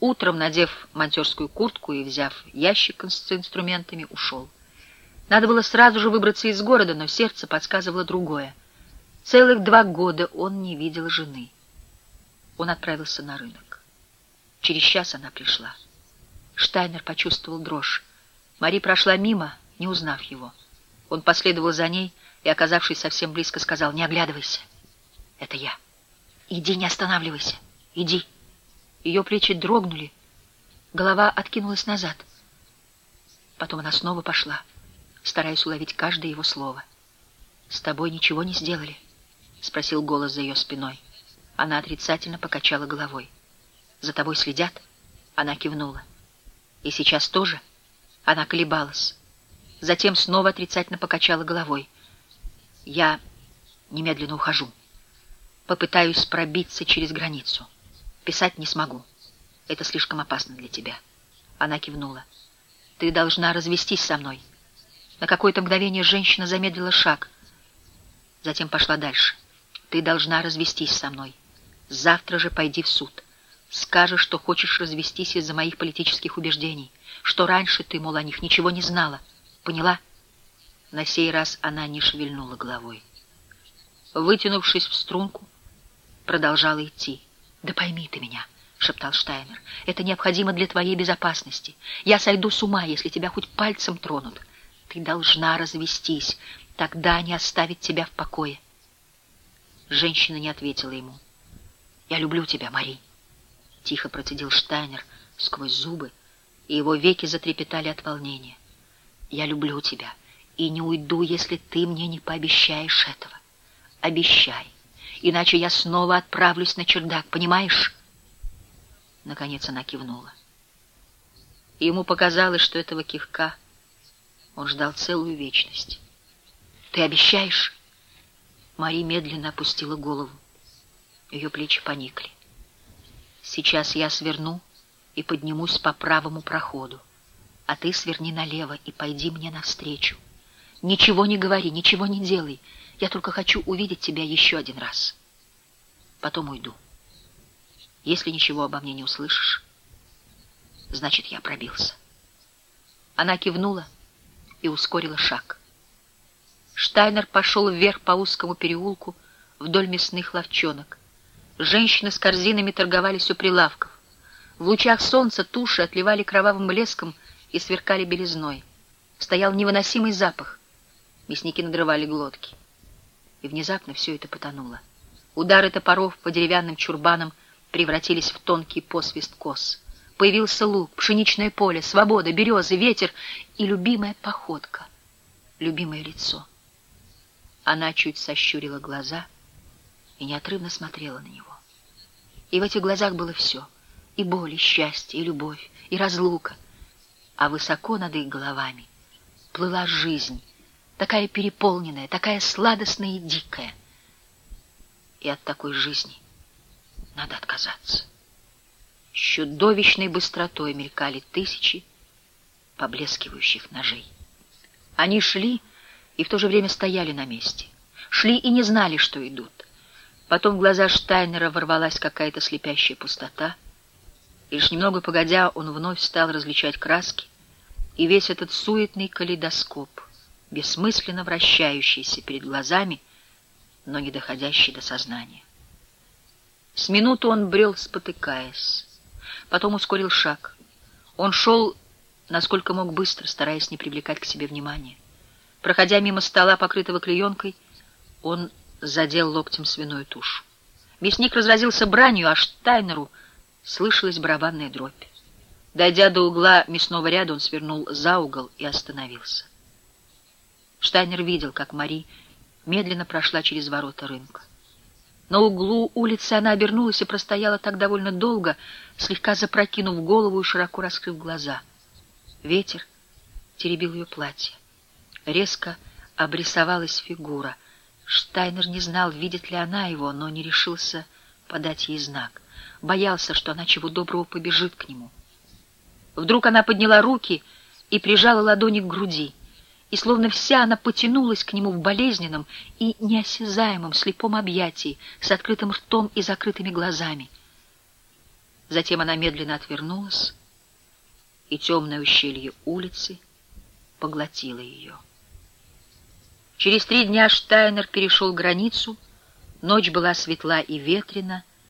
Утром, надев монтерскую куртку и взяв ящик с инструментами, ушел. Надо было сразу же выбраться из города, но сердце подсказывало другое. Целых два года он не видел жены. Он отправился на рынок. Через час она пришла. Штайнер почувствовал дрожь. Мари прошла мимо, не узнав его. Он последовал за ней и, оказавшись совсем близко, сказал, «Не оглядывайся, это я. Иди, не останавливайся, иди». Ее плечи дрогнули, голова откинулась назад. Потом она снова пошла, стараясь уловить каждое его слово. «С тобой ничего не сделали?» — спросил голос за ее спиной. Она отрицательно покачала головой. «За тобой следят?» Она кивнула. «И сейчас тоже?» Она колебалась. Затем снова отрицательно покачала головой. «Я немедленно ухожу. Попытаюсь пробиться через границу. Писать не смогу. Это слишком опасно для тебя». Она кивнула. «Ты должна развестись со мной». На какое-то мгновение женщина замедлила шаг. Затем пошла дальше. «Ты должна развестись со мной. Завтра же пойди в суд. Скажешь, что хочешь развестись из-за моих политических убеждений, что раньше ты, мол, о них ничего не знала. Поняла?» На сей раз она не шевельнула головой. Вытянувшись в струнку, продолжала идти. «Да пойми ты меня», — шептал Штайнер, — «это необходимо для твоей безопасности. Я сойду с ума, если тебя хоть пальцем тронут. Ты должна развестись, тогда они оставят тебя в покое». Женщина не ответила ему. «Я люблю тебя, Мари», — тихо процедил Штайнер сквозь зубы, и его веки затрепетали от волнения. «Я люблю тебя и не уйду, если ты мне не пообещаешь этого. Обещай, иначе я снова отправлюсь на чердак, понимаешь?» Наконец она кивнула. И ему показалось, что этого кивка он ждал целую вечность. «Ты обещаешь?» Мари медленно опустила голову. Ее плечи поникли. «Сейчас я сверну и поднимусь по правому проходу, а ты сверни налево и пойди мне навстречу. Ничего не говори, ничего не делай. Я только хочу увидеть тебя еще один раз. Потом уйду. Если ничего обо мне не услышишь, значит, я пробился». Она кивнула и ускорила шаг. Штайнер пошел вверх по узкому переулку вдоль мясных ловчонок. Женщины с корзинами торговались у прилавков. В лучах солнца туши отливали кровавым блеском и сверкали белизной. Стоял невыносимый запах. Мясники надрывали глотки. И внезапно все это потонуло. Удары топоров по деревянным чурбанам превратились в тонкий посвист кос. Появился лук, пшеничное поле, свобода, березы, ветер и любимая походка, любимое лицо. Она чуть сощурила глаза и неотрывно смотрела на него. И в этих глазах было все — и боль, и счастье, и любовь, и разлука. А высоко над их головами плыла жизнь, такая переполненная, такая сладостная и дикая. И от такой жизни надо отказаться. С чудовищной быстротой мелькали тысячи поблескивающих ножей. Они шли и в то же время стояли на месте. Шли и не знали, что идут. Потом в глаза Штайнера ворвалась какая-то слепящая пустота. И лишь немного погодя, он вновь стал различать краски, и весь этот суетный калейдоскоп, бессмысленно вращающийся перед глазами, но не доходящий до сознания. С минуту он брел, спотыкаясь. Потом ускорил шаг. Он шел, насколько мог быстро, стараясь не привлекать к себе внимания. Проходя мимо стола, покрытого клеенкой, он задел локтем свиную тушу. Мясник разразился бранью, а Штайнеру слышалась барабанная дробь. Дойдя до угла мясного ряда, он свернул за угол и остановился. Штайнер видел, как Мари медленно прошла через ворота рынка. На углу улицы она обернулась и простояла так довольно долго, слегка запрокинув голову и широко раскрыв глаза. Ветер теребил ее платье. Резко обрисовалась фигура. Штайнер не знал, видит ли она его, но не решился подать ей знак. Боялся, что она чего доброго побежит к нему. Вдруг она подняла руки и прижала ладони к груди, и словно вся она потянулась к нему в болезненном и неосязаемом слепом объятии с открытым ртом и закрытыми глазами. Затем она медленно отвернулась, и темное ущелье улицы поглотило ее. Через три дня Штайнер перешел границу, ночь была светла и ветрена,